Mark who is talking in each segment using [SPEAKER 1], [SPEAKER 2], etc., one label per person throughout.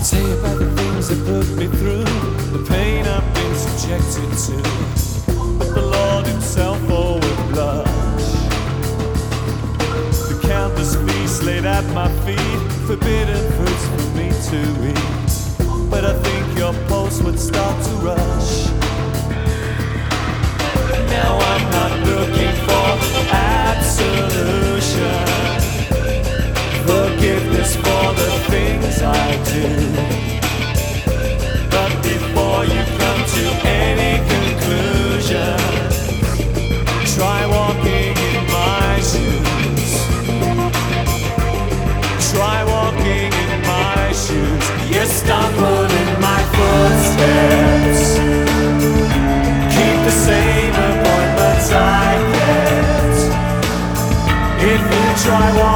[SPEAKER 1] would say about the things that put me through, the pain I've been subjected to. But the Lord Himself, oh, would blush. The countless feasts laid at my feet, forbidden fruits for me to eat. But I think your pulse would start to rush.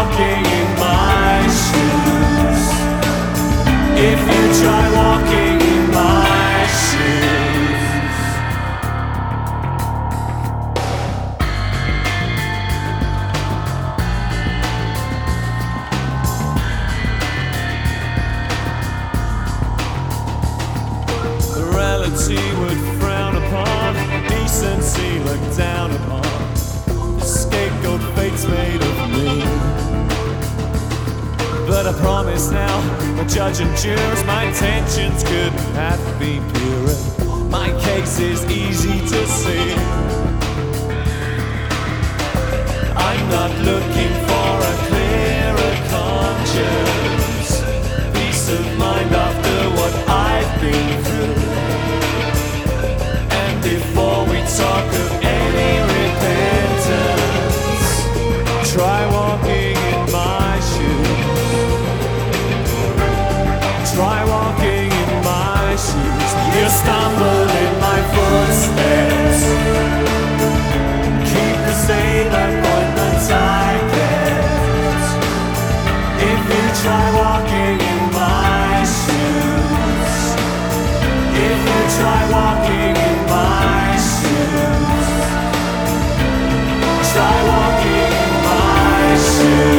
[SPEAKER 1] Walking in my shoes, if you try walking in my shoes, morality would frown upon, decency look down Promise now, my judge and jurors, my intentions couldn't have been purer. My case is easy to see. I'm not looking You stumble in my footsteps. Keep the same appointments I. If you try walking in my shoes, if you try walking in my shoes, try walking in my shoes.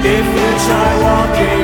[SPEAKER 1] If you try walking